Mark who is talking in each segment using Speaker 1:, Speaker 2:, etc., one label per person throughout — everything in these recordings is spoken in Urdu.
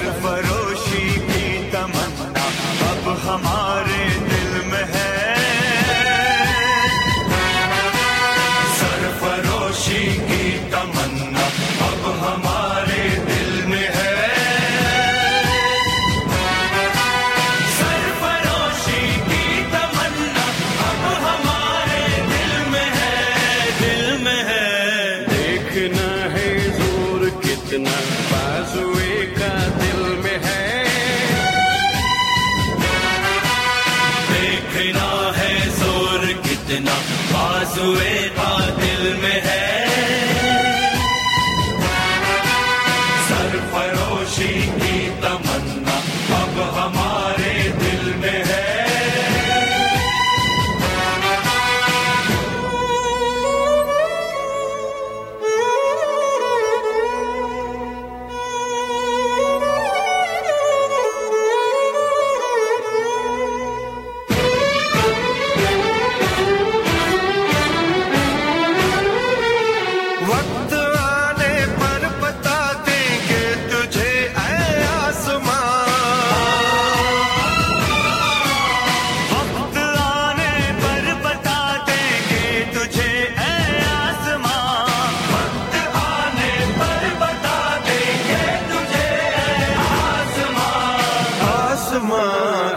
Speaker 1: farol. کتنا بازوے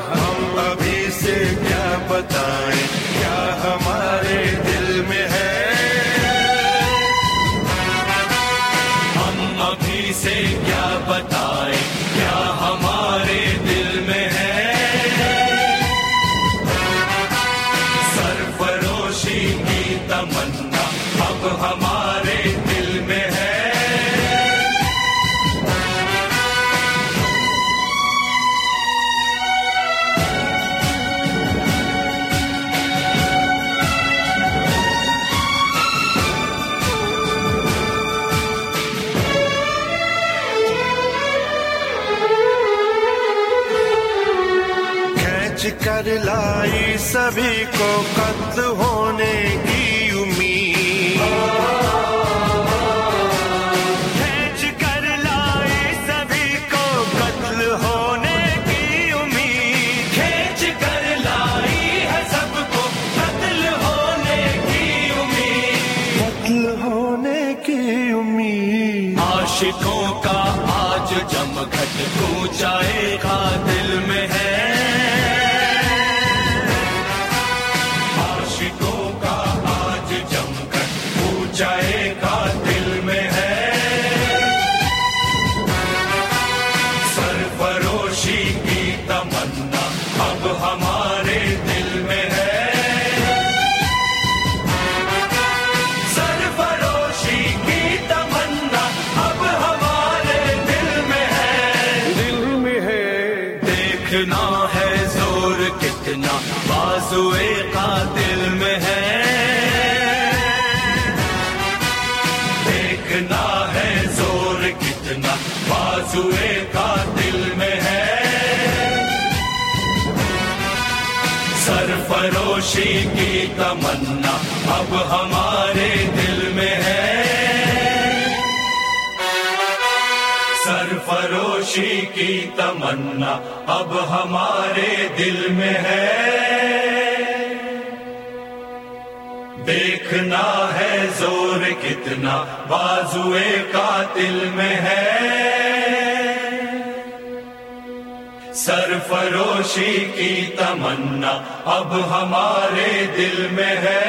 Speaker 2: ہم ابھی سے کیا بتائیں، کیا ہمارے دل میں ہے؟
Speaker 1: ہم ابھی سے کیا بتائیں؟
Speaker 2: کر لائی سبھی کو قتل ہونے کی امید۔ کھینچ کر لائی سبھی کو قتل ہونے کی
Speaker 1: سرفروشی کی تمنا اب ہمارے دل میں ہے۔ سرفروشی کی تمنا اب ہمارے دل میں ہے۔
Speaker 2: دل میں ہے۔
Speaker 1: دیکھنا ہے زور کتنا کا دل میں ہے۔ دیکھنا ہے زور کتنا بازوے سرفروشی کی تمنا اب ہمارے دل میں ہے۔ سرفروشی کی تمنا اب ہمارے دل میں ہے۔ دیکھنا ہے زور کتنا بازوے کا دل میں ہے۔ فروشی کی تمنا اب ہمارے دل میں ہے